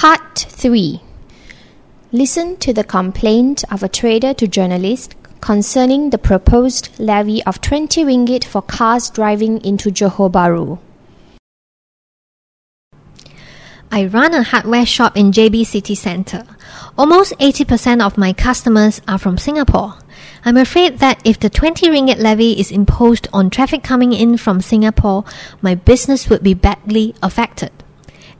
Part 3 Listen to the complaint of a trader to journalist concerning the proposed levy of 20 ringgit for cars driving into Johor Bahru. I run a hardware shop in JB City Centre. Almost 80% of my customers are from Singapore. I'm afraid that if the 20 ringgit levy is imposed on traffic coming in from Singapore, my business would be badly affected.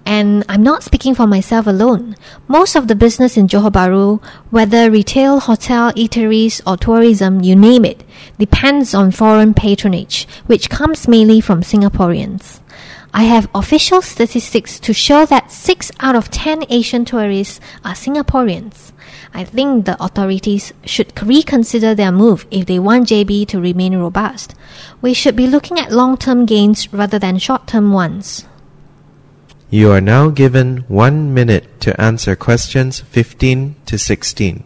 And I'm not speaking for myself alone. Most of the business in Johor Bahru, whether retail, hotel, eateries, or tourism, you name it, depends on foreign patronage, which comes mainly from Singaporeans. I have official statistics to show that 6 out of 10 Asian tourists are Singaporeans. I think the authorities should reconsider their move if they want JB to remain robust. We should be looking at long term gains rather than short term ones. You are now given one minute to answer questions 15 to 16.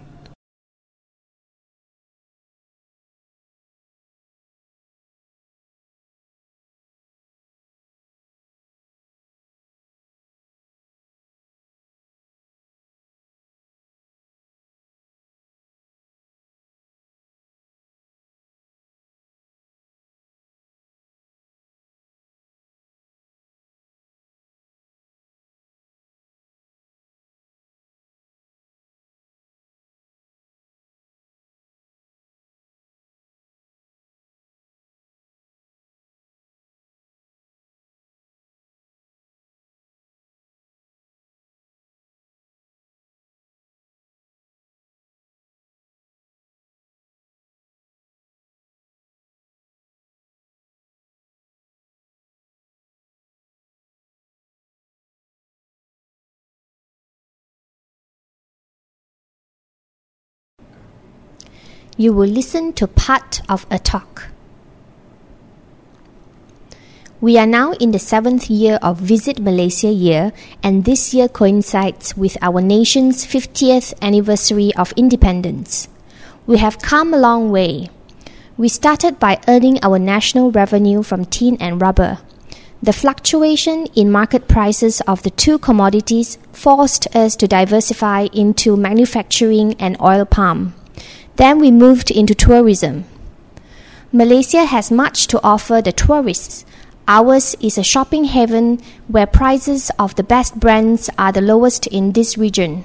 You will listen to part of a talk. We are now in the seventh year of Visit Malaysia Year, and this year coincides with our nation's 50th anniversary of independence. We have come a long way. We started by earning our national revenue from tin and rubber. The fluctuation in market prices of the two commodities forced us to diversify into manufacturing and oil palm. Then we moved into tourism. Malaysia has much to offer the tourists. Ours is a shopping haven where prices of the best brands are the lowest in this region.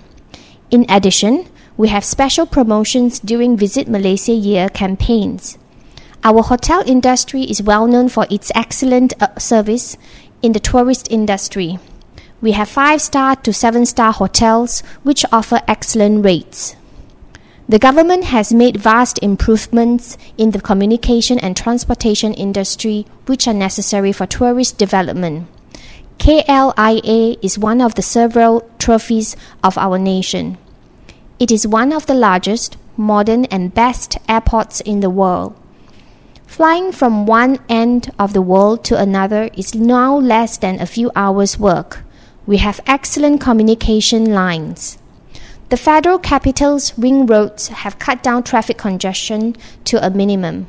In addition, we have special promotions during Visit Malaysia Year campaigns. Our hotel industry is well known for its excellent uh, service in the tourist industry. We have 5 star to 7 star hotels which offer excellent rates. The government has made vast improvements in the communication and transportation industry which are necessary for tourist development. KLIA is one of the several trophies of our nation. It is one of the largest, modern, and best airports in the world. Flying from one end of the world to another is now less than a few hours' work. We have excellent communication lines. The federal capital's ring roads have cut down traffic congestion to a minimum.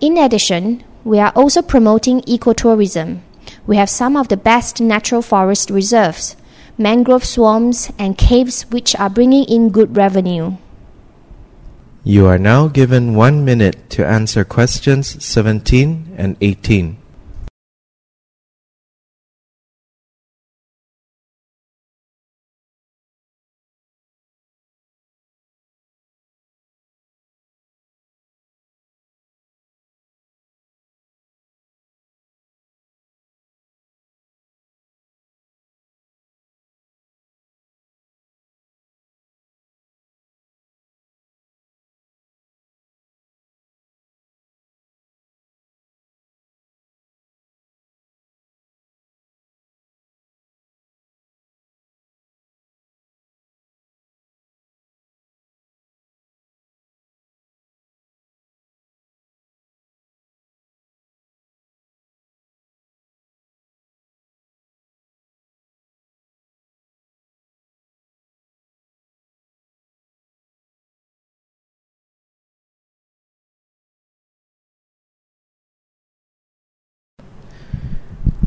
In addition, we are also promoting ecotourism. We have some of the best natural forest reserves, mangrove swamps, and caves which are bringing in good revenue. You are now given one minute to answer questions 17 and 18.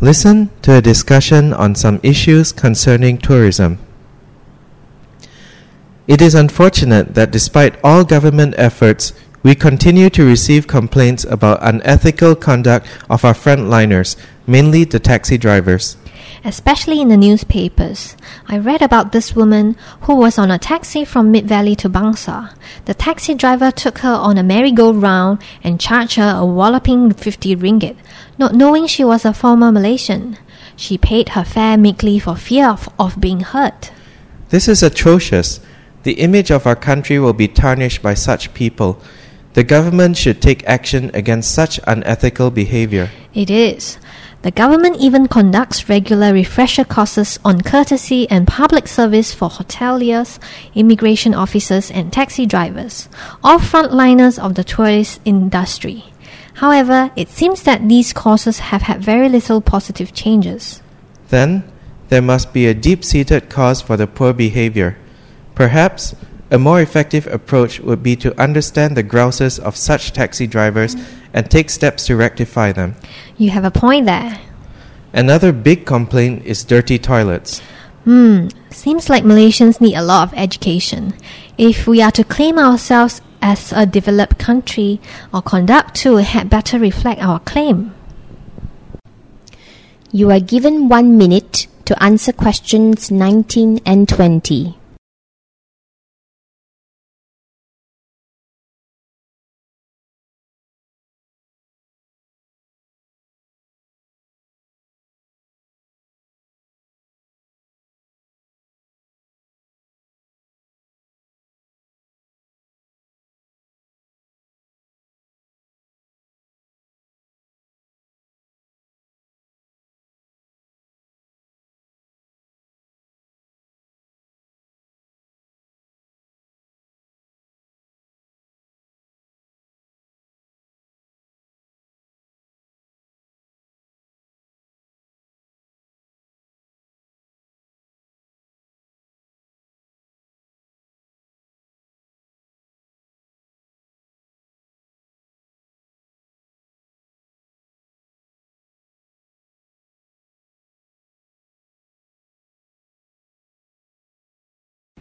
Listen to a discussion on some issues concerning tourism. It is unfortunate that despite all government efforts, we continue to receive complaints about unethical conduct of our frontliners, mainly the taxi drivers. Especially in the newspapers. I read about this woman who was on a taxi from Mid Valley to Bangsar. The taxi driver took her on a merry-go-round and charged her a walloping 50 ringgit, not knowing she was a former Malaysian. She paid her fare meekly for fear of, of being hurt. This is atrocious. The image of our country will be tarnished by such people. The government should take action against such unethical behavior. It is. The government even conducts regular refresher courses on courtesy and public service for hoteliers, immigration officers, and taxi drivers, all frontliners of the tourist industry. However, it seems that these courses have had very little positive changes. Then, there must be a deep seated cause for the poor behavior. Perhaps a more effective approach would be to understand the grouses of such taxi drivers and take steps to rectify them. You have a point there. Another big complaint is dirty toilets. Hmm, seems like Malaysians need a lot of education. If we are to claim ourselves as a developed country, our conduct too had better reflect our claim. You are given one minute to answer questions 19 and 20.